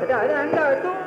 Đợi anh.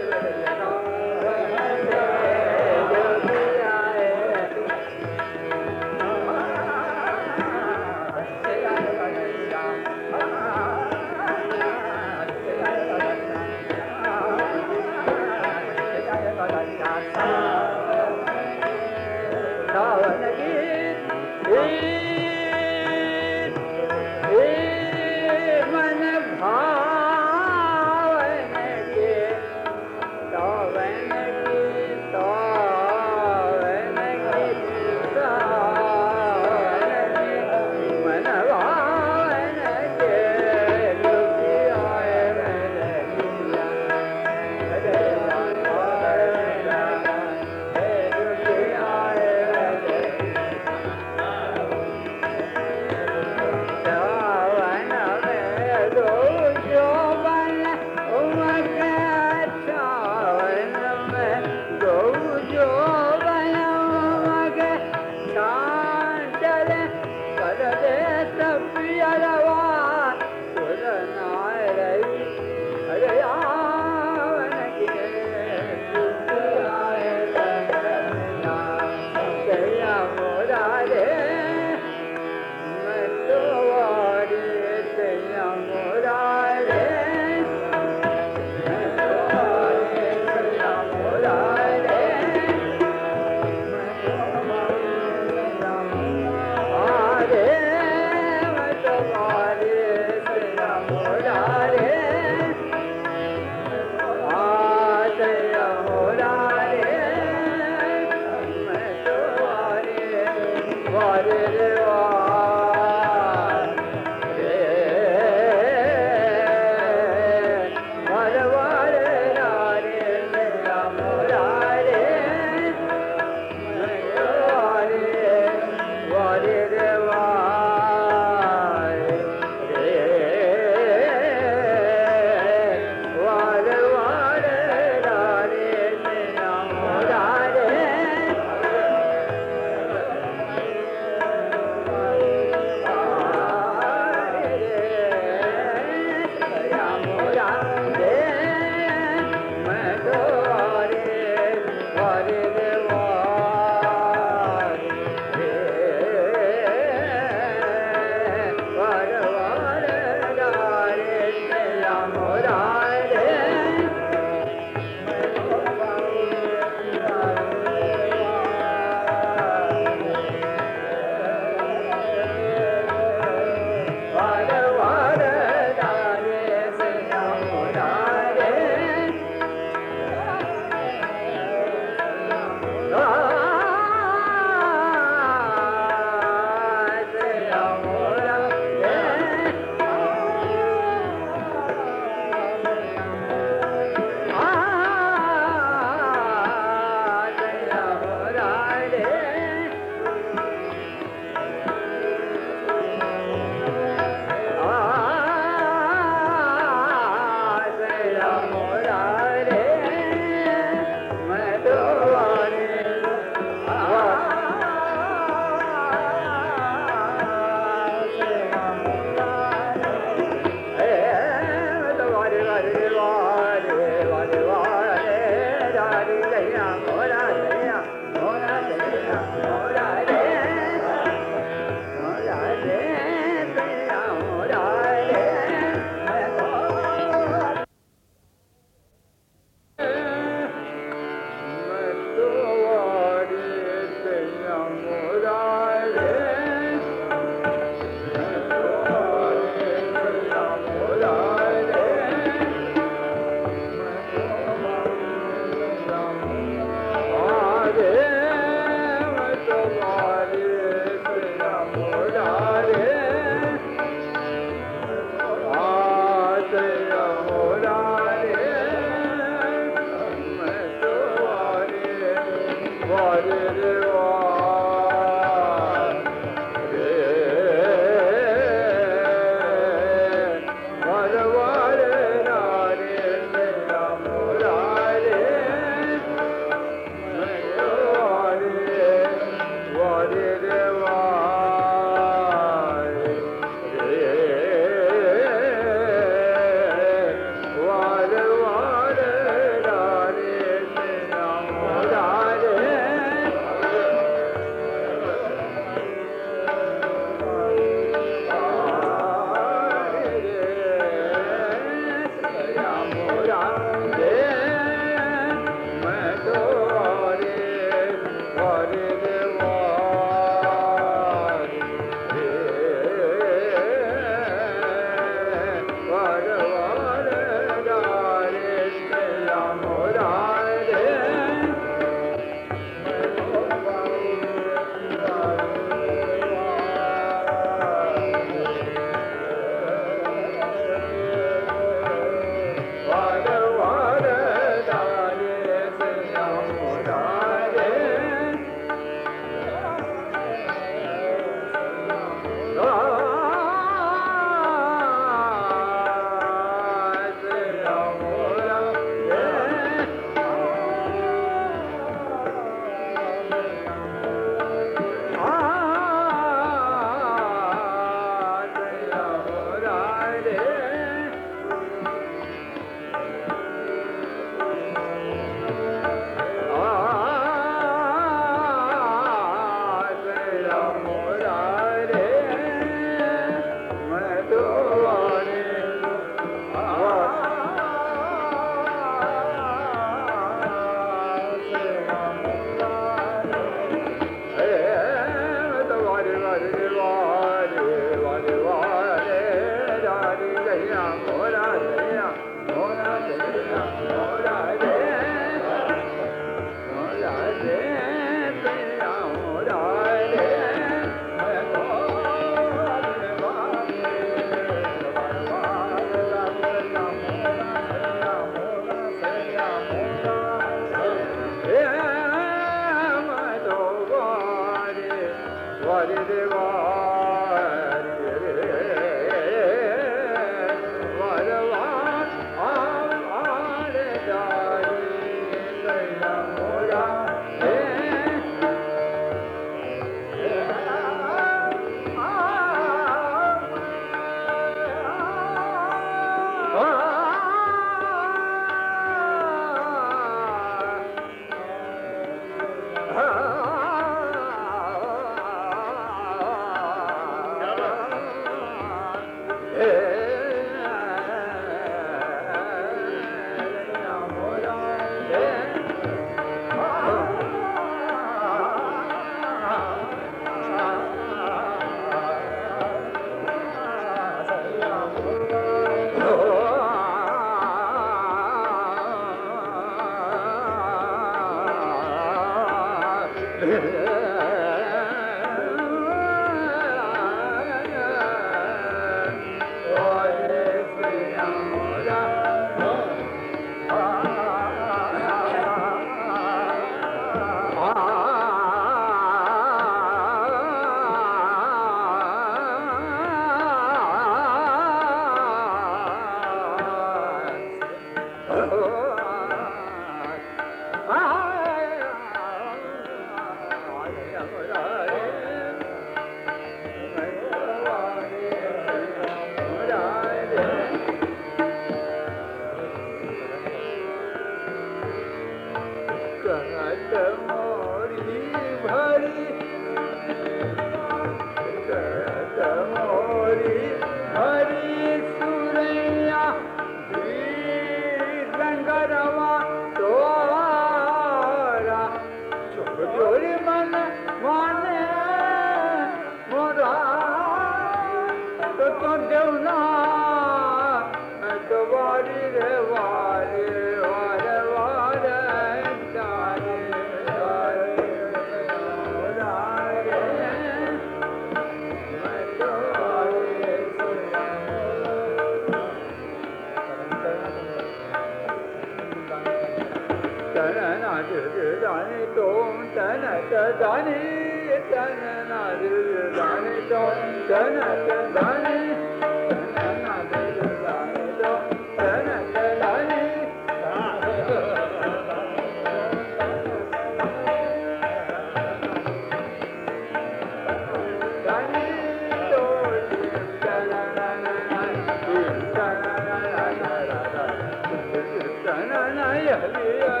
ali.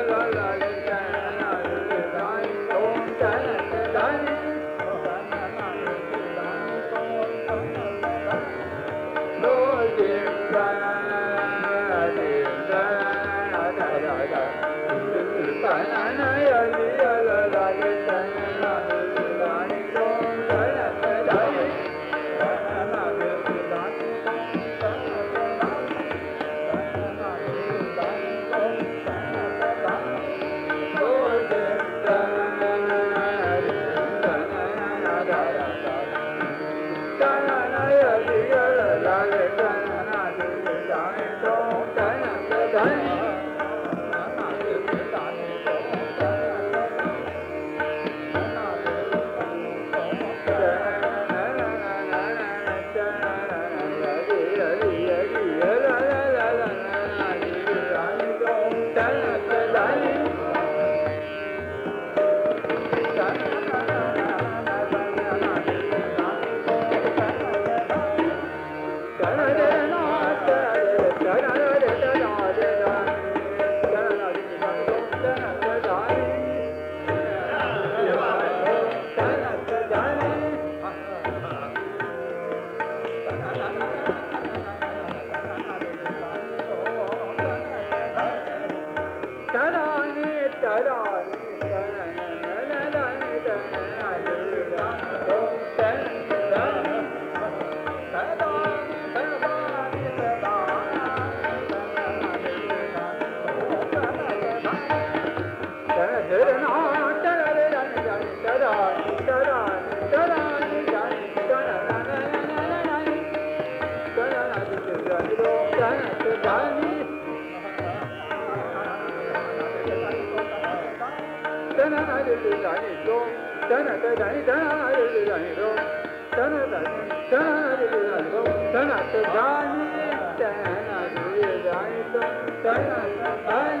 Thank you.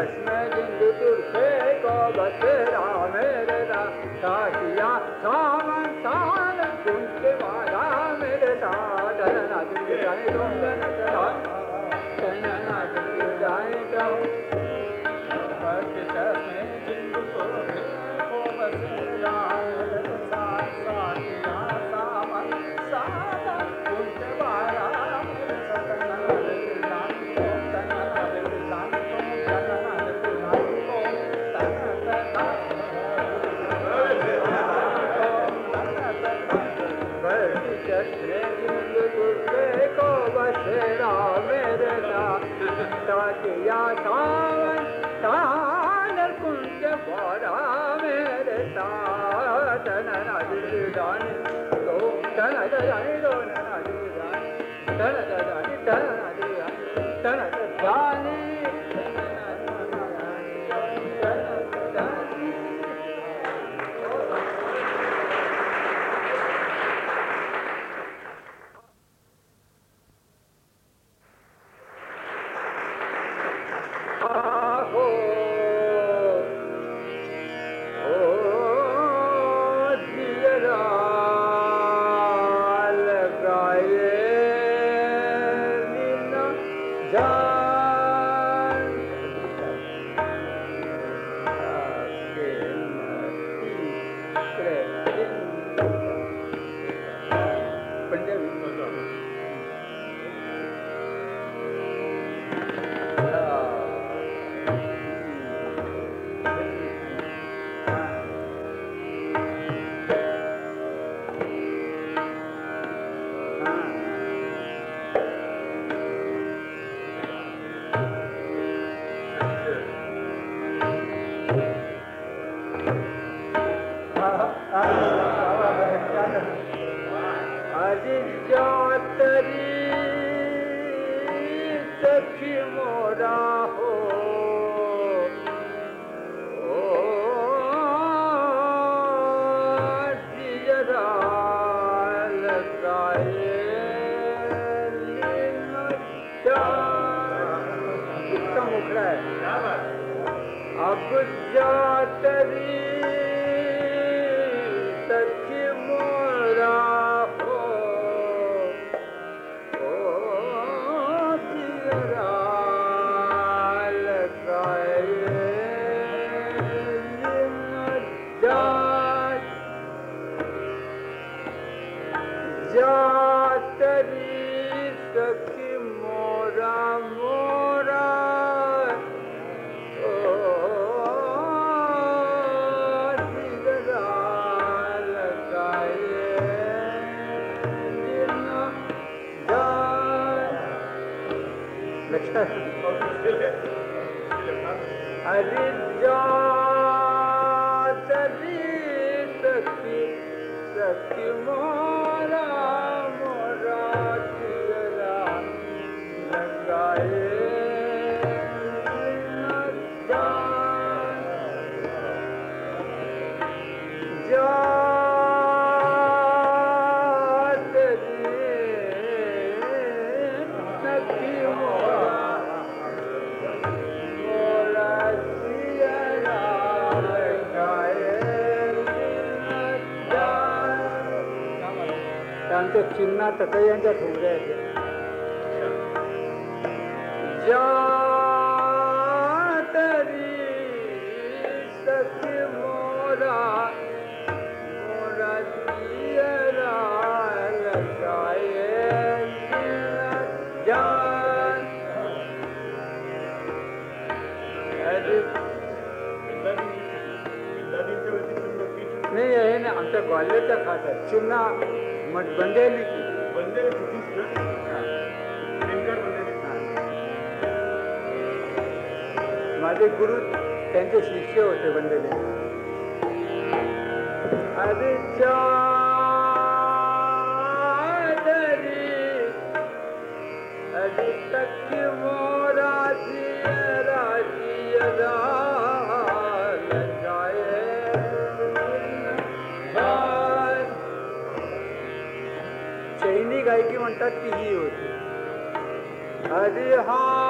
Krishna बिंदु तुरसे को बसेरा मेरे साथिया सावन साल तुमसे वाला मेरे साधना तुम जाए तुम जाए तुम 对，再来，じ。तर काही यांच्या ठोंगऱ्या आहेत ज्या नाही आहे ना आमच्या ग्वाल्हेरच्या खात्यात माझे गुरु त्यांचे शिष्य होते बनलेले आधीच्या Hadi ha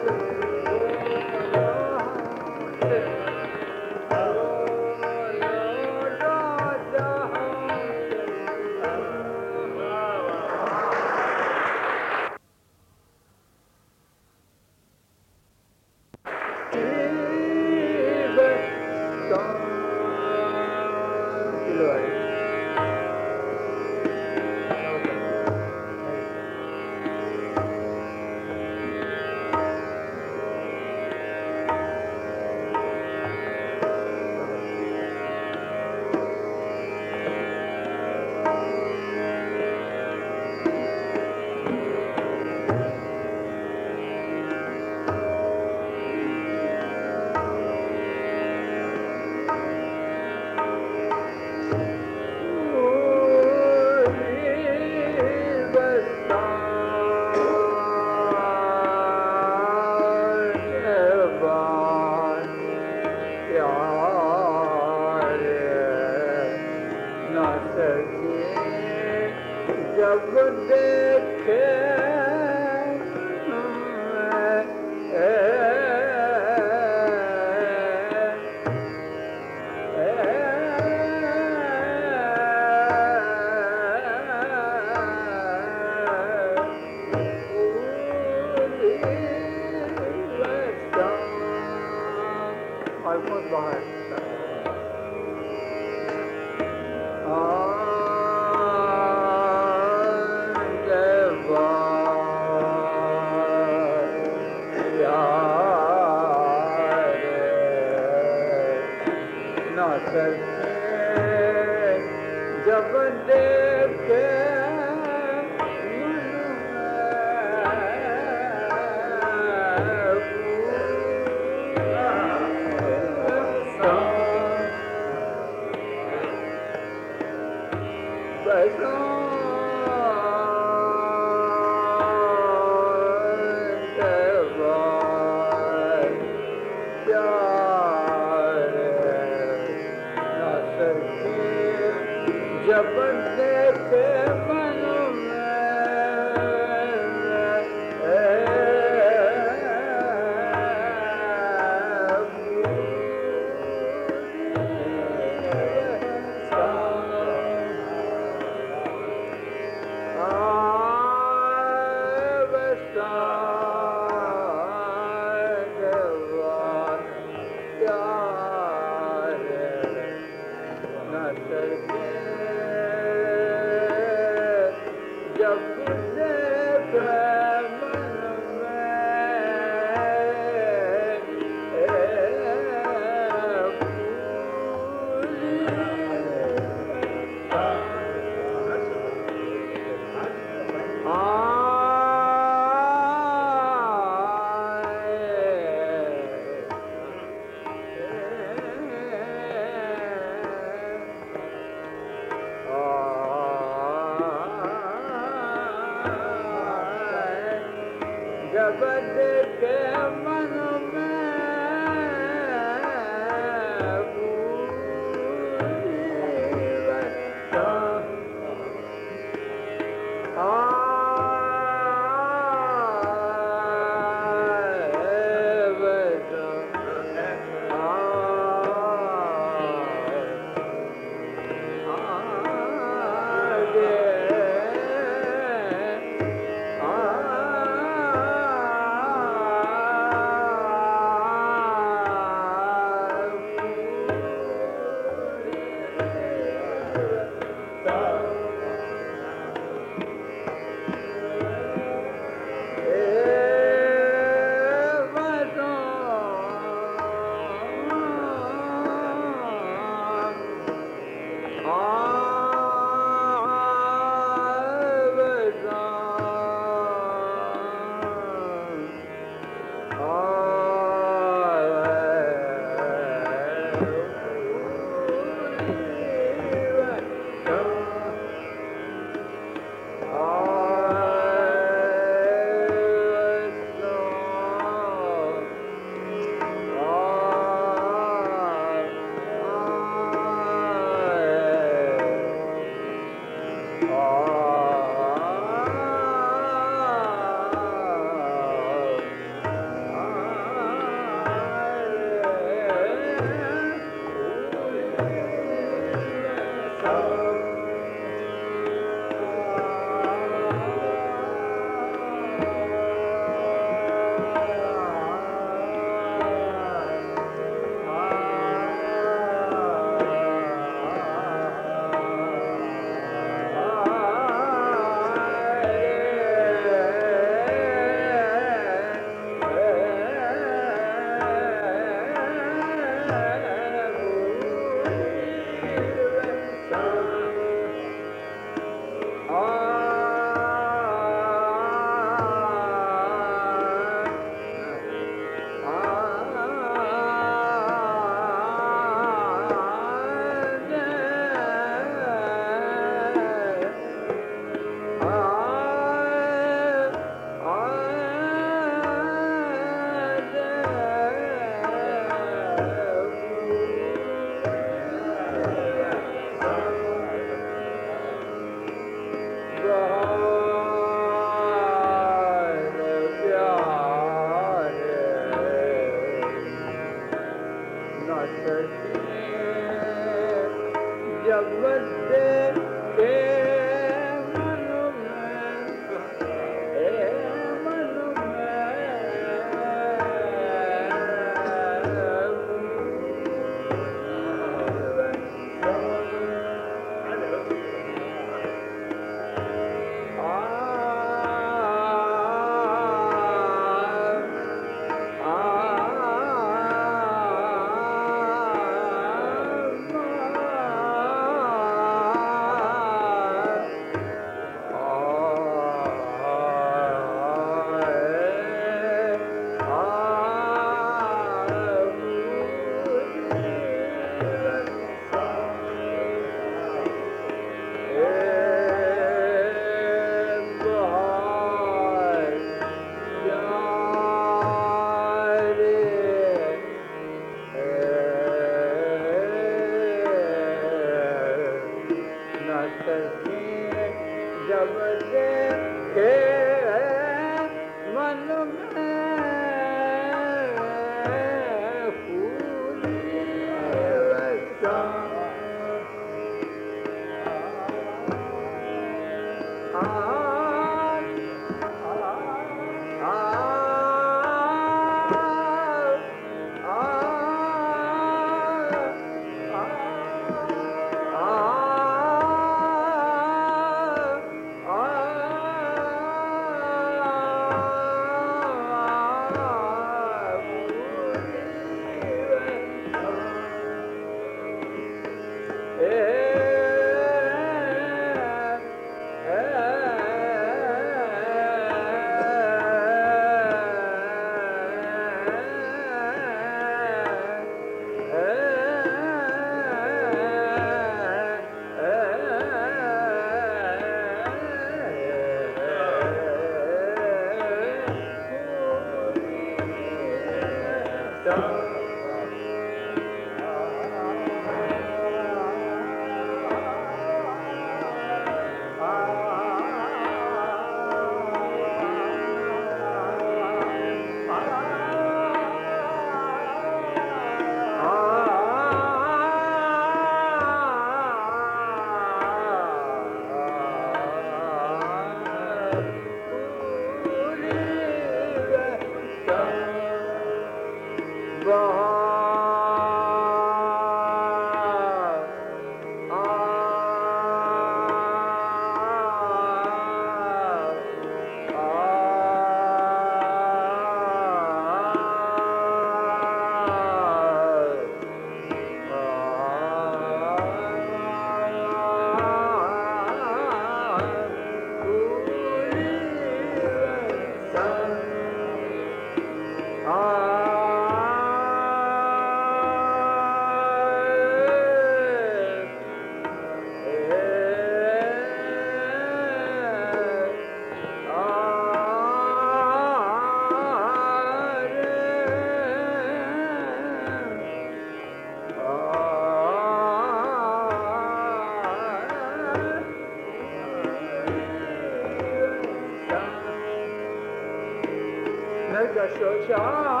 小强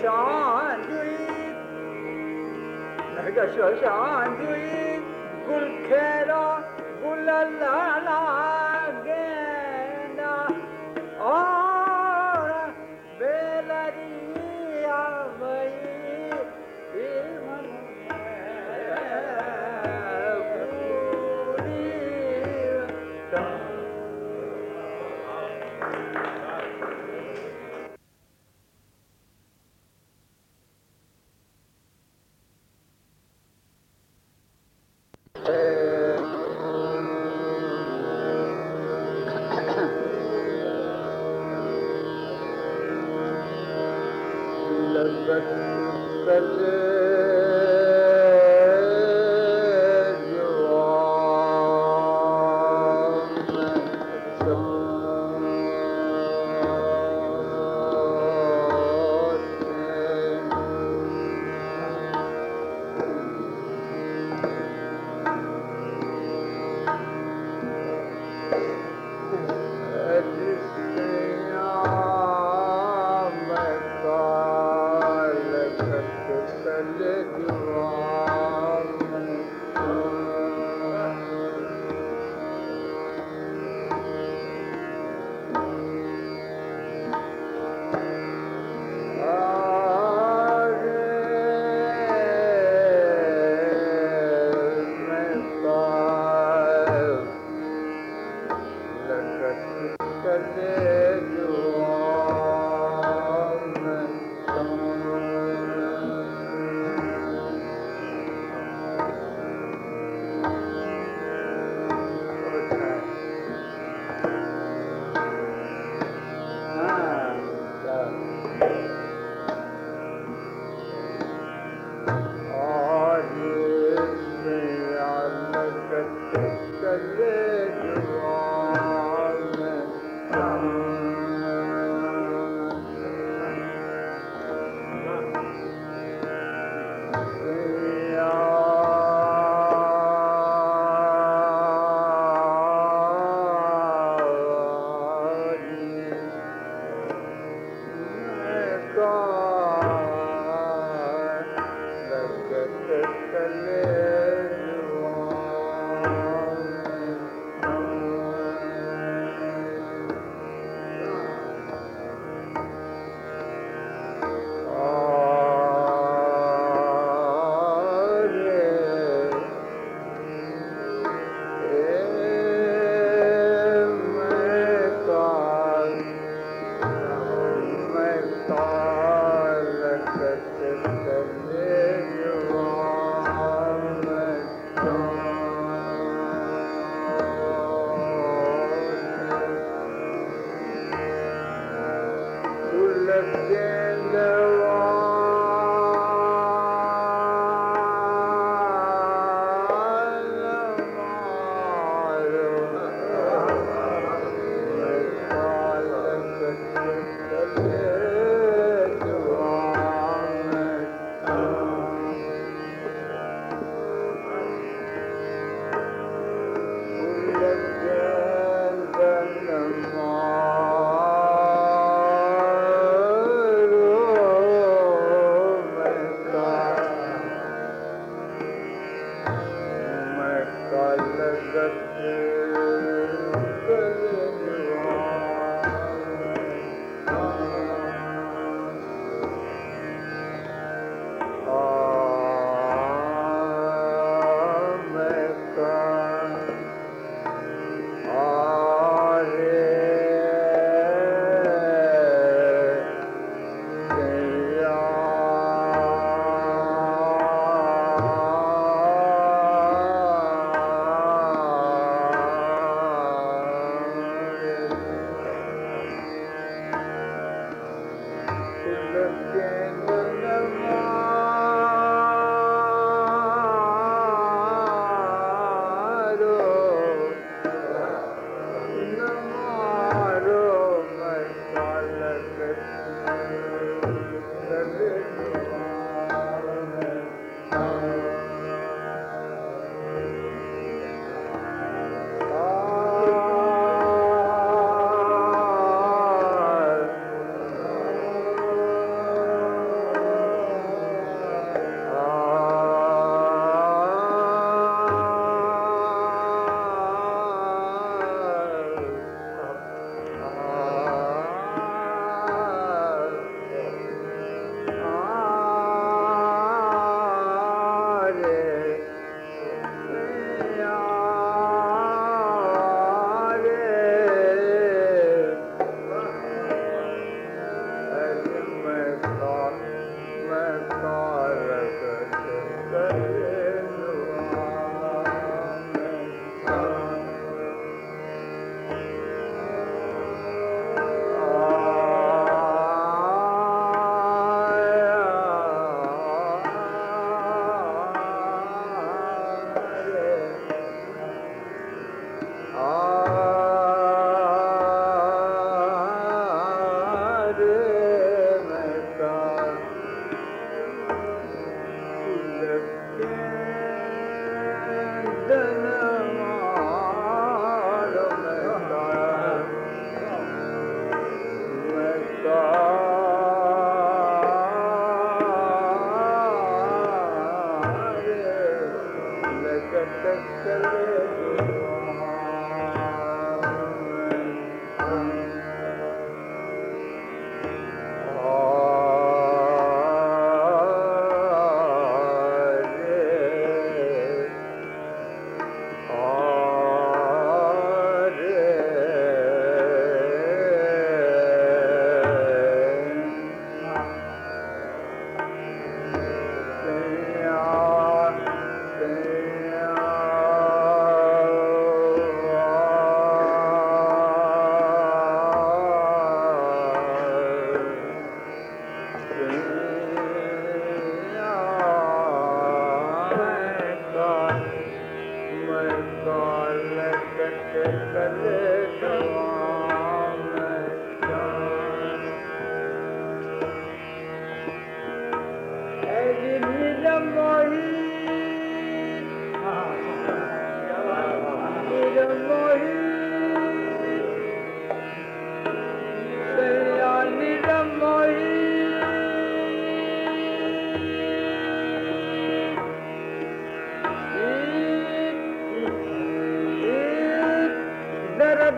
小安那，个小安追？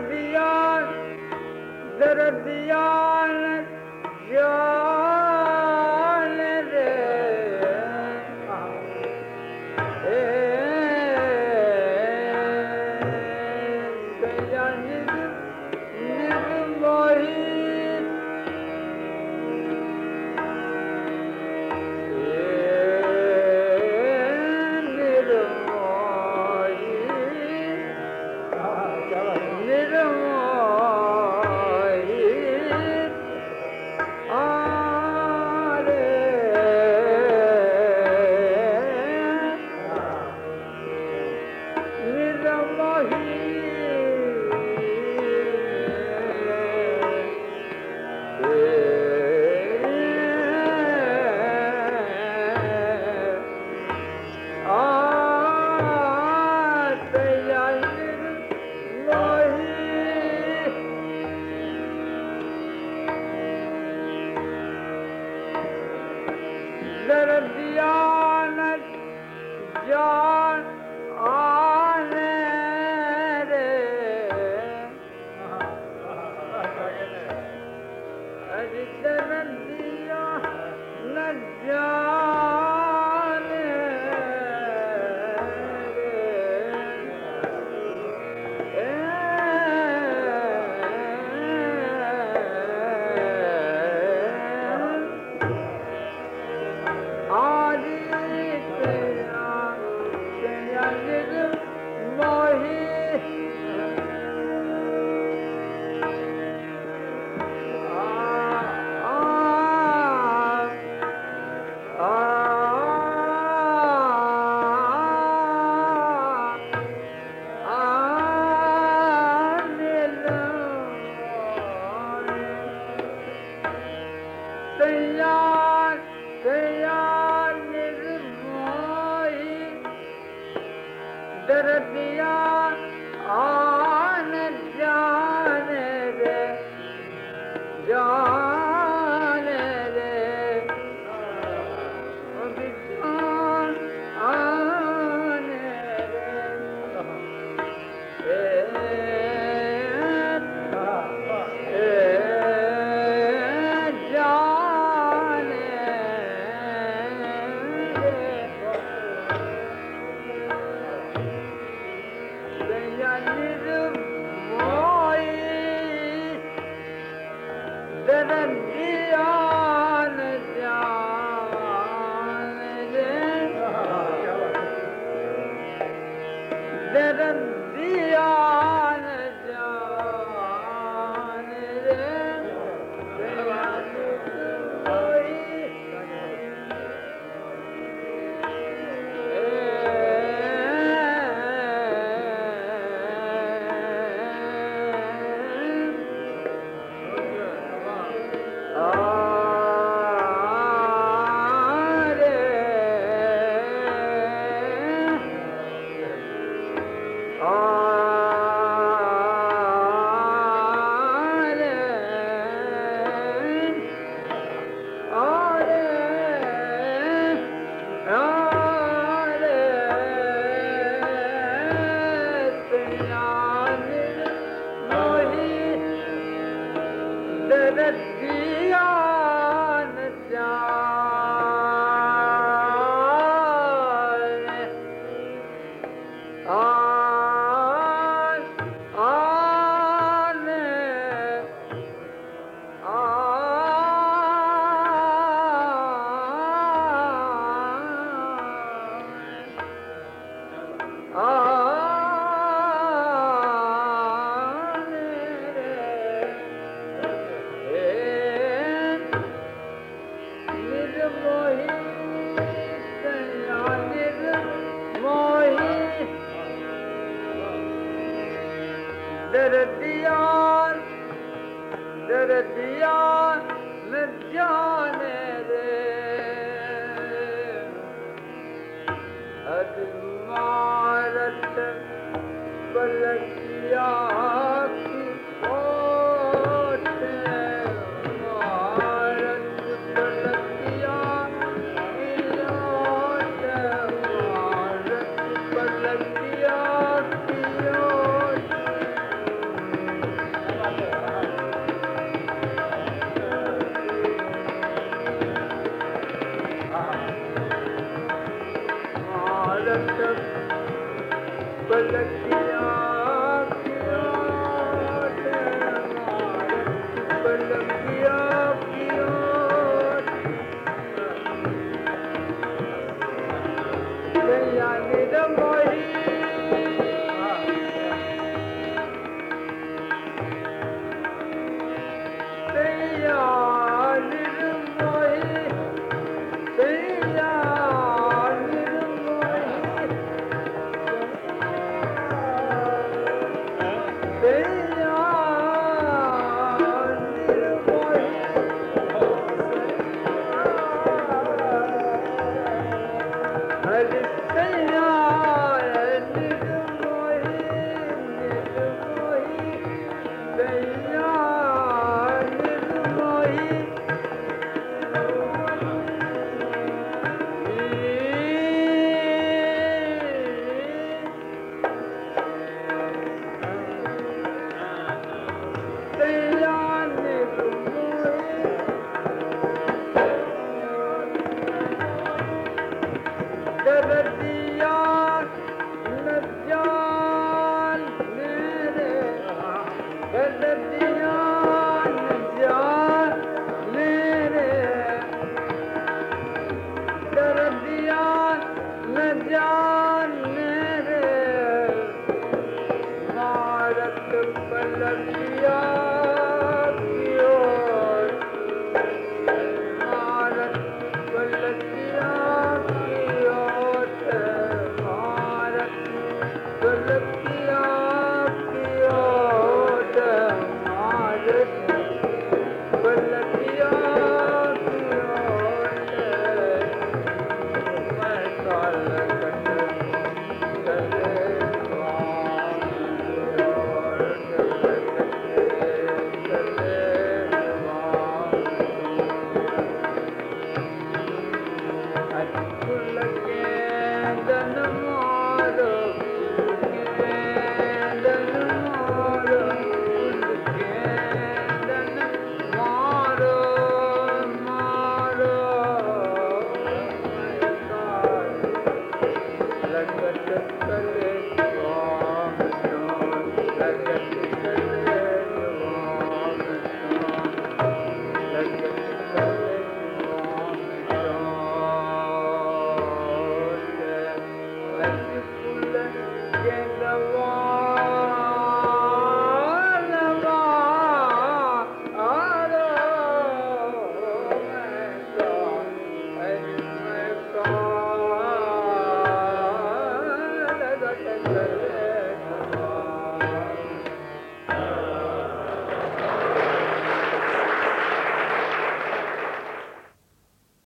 beyond, that are.